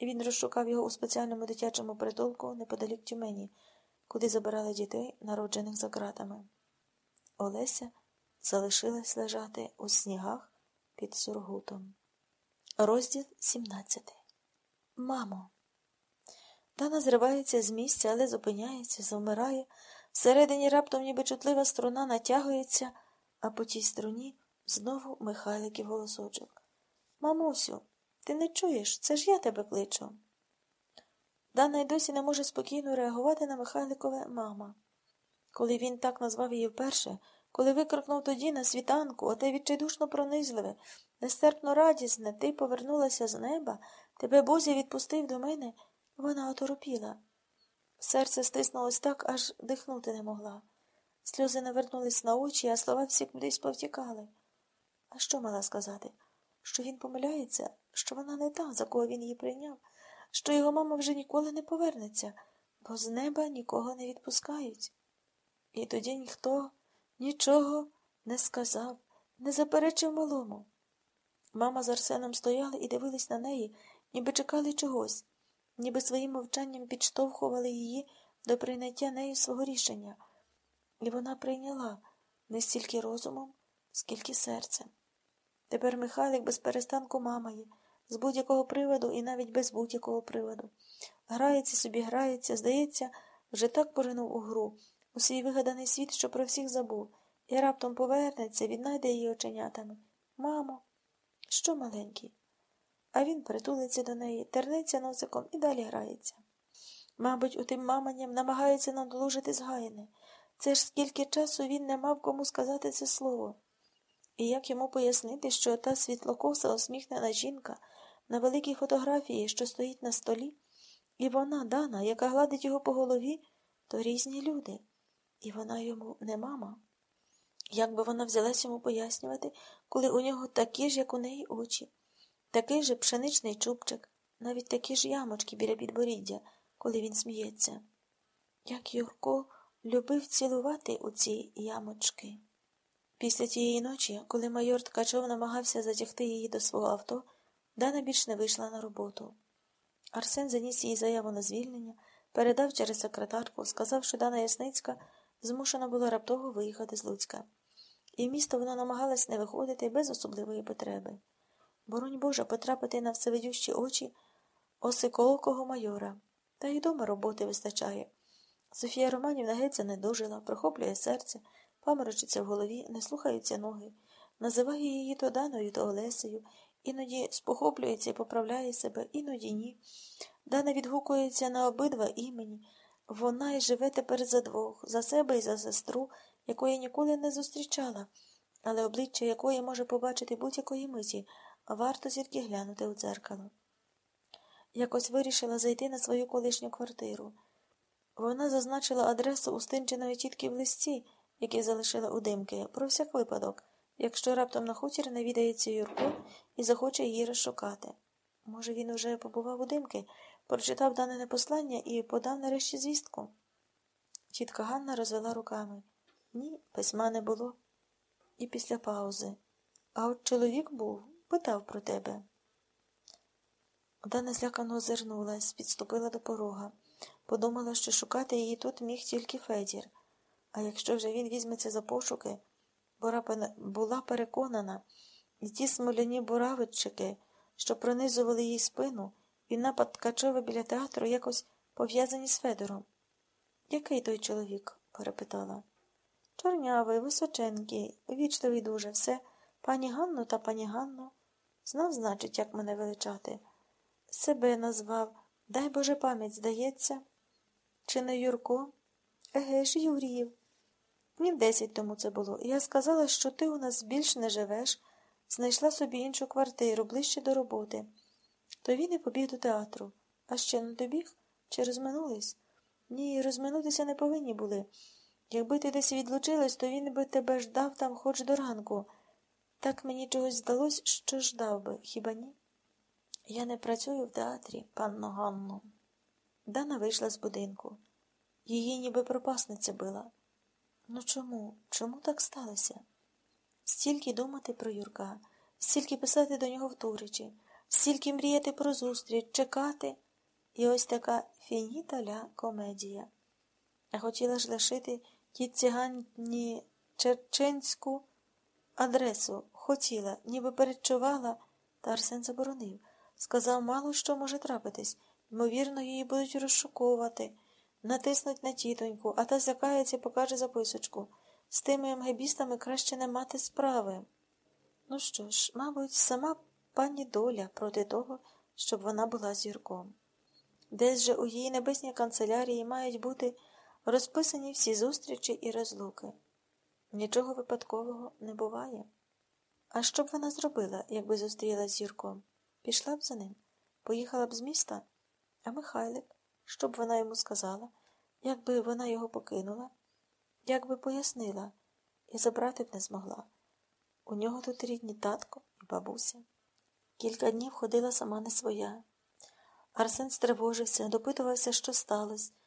Він розшукав його у спеціальному дитячому притулку неподалік Тюмені, куди забирали дітей, народжених за ґратами. Олеся залишилась лежати у снігах під сургутом. Розділ 17 Мамо. Дана зривається з місця, але зупиняється, завмирає. Всередині раптом ніби чутлива струна натягується, а по тій струні знову Михайликів голосочок. Мамусю, ти не чуєш? Це ж я тебе кличу. Дана й досі не може спокійно реагувати на Михайликове мама. Коли він так назвав її вперше, коли викрикнув тоді на світанку, оте відчайдушно пронизливе, нестерпно радісне, ти повернулася з неба, тебе Бозі відпустив до мене, вона оторопіла. Серце стиснулось так, аж дихнути не могла. Сльози навернулись на очі, а слова всі кудись повтікали. А що мала сказати? Що він помиляється, що вона не та, за кого він її прийняв, що його мама вже ніколи не повернеться, бо з неба нікого не відпускають. І тоді ніхто нічого не сказав, не заперечив малому. Мама з Арсеном стояли і дивились на неї, ніби чекали чогось, ніби своїм мовчанням підштовхували її до прийняття нею свого рішення. І вона прийняла не стільки розумом, скільки серцем. Тепер Михайлик без перестанку мамає, з будь-якого приводу і навіть без будь-якого приводу. Грається собі, грається, здається, вже так поринув у гру, у свій вигаданий світ, що про всіх забув, і раптом повернеться, віднайде її оченятами. Мамо, що маленький? А він притулиться до неї, тернеться носиком і далі грається. Мабуть, у тим маманням намагається надолужити згаяне. Це ж скільки часу він не мав кому сказати це слово. І як йому пояснити, що та світлокоса усміхнена жінка на великій фотографії, що стоїть на столі, і вона, Дана, яка гладить його по голові, то різні люди, і вона йому не мама. Як би вона взялась йому пояснювати, коли у нього такі ж, як у неї, очі, такий же пшеничний чубчик, навіть такі ж ямочки біля підборіддя, коли він сміється. Як Юрко любив цілувати у ці ямочки. Після тієї ночі, коли майор Ткачов намагався затягти її до свого авто, Дана більш не вийшла на роботу. Арсен заніс їй заяву на звільнення, передав через секретарку, сказав, що Дана Ясницька змушена була раптово виїхати з Луцька. І в місто вона намагалась не виходити без особливої потреби. Боронь Боже, потрапити на всевидющі очі осиколокого майора. Та й дома роботи вистачає. Софія Романівна геть занедужила, прохоплює серце, паморочиться в голові, не слухаються ноги, називає її то Даною, то Олесею, іноді спохоплюється і поправляє себе, іноді ні. Дана відгукується на обидва імені. Вона й живе тепер за двох, за себе і за сестру, якої ніколи не зустрічала, але обличчя якої може побачити будь-якої миті, а варто тільки глянути у дзеркало. Якось вирішила зайти на свою колишню квартиру. Вона зазначила адресу у стинченої тітки в листі, який залишила у димки, про всяк випадок, якщо раптом на хутір не відається Юрко і захоче її розшукати. Може, він уже побував у димки, прочитав дане послання і подав нарешті звістку. Тітка Ганна розвела руками. Ні, письма не було. І після паузи. А от чоловік був, питав про тебе. Дана злякано озирнулась, підступила до порога. Подумала, що шукати її тут міг тільки Федір. А якщо вже він візьметься за пошуки, Бора була переконана, і ті смоляні буравичики, що пронизували їй спину, і напад Ткачова біля театру якось пов'язані з Федором. Який той чоловік? перепитала. Чорнявий, височенький, вічливий дуже, все. Пані Ганно та пані Ганно. Знав, значить, як мене величати. Себе назвав. Дай Боже пам'ять, здається. Чи не Юрко? Еге ж, Юріїв. Днів десять тому це було. Я сказала, що ти у нас більш не живеш, знайшла собі іншу квартиру ближче до роботи. То він і побіг до театру. А ще не добіг? Чи розминулись? Ні, розминутися не повинні були. Якби ти десь відлучилась, то він би тебе ждав там хоч до ранку. Так мені чогось здалось, що ждав би, хіба ні? Я не працюю в театрі, панно Ганно. Дана вийшла з будинку. Її ніби пропасниця била. Ну чому? Чому так сталося? Стільки думати про Юрка, стільки писати до нього в стільки мріяти про зустріч, чекати, і ось така фініта ля комедія. Хотіла ж лишити ті циганні черчинську адресу. Хотіла, ніби передчувала, та Арсен заборонив. Сказав, мало що може трапитись. Ймовірно, її будуть розшуковувати, натиснуть на тітоньку, а та злякається і покаже записочку. З тими МГБістами краще не мати справи. Ну що ж, мабуть, сама пані доля проти того, щоб вона була зірком. Десь же у її небесній канцелярії мають бути розписані всі зустрічі і розлуки. Нічого випадкового не буває. А що б вона зробила, якби зустрілась з зірком? Пішла б за ним, поїхала б з міста, а Михайлик, що б вона йому сказала, якби вона його покинула, як би пояснила, і забрати б не змогла. У нього тут рідні татко і бабуся. Кілька днів ходила сама не своя. Арсен стривожився, допитувався, що сталося,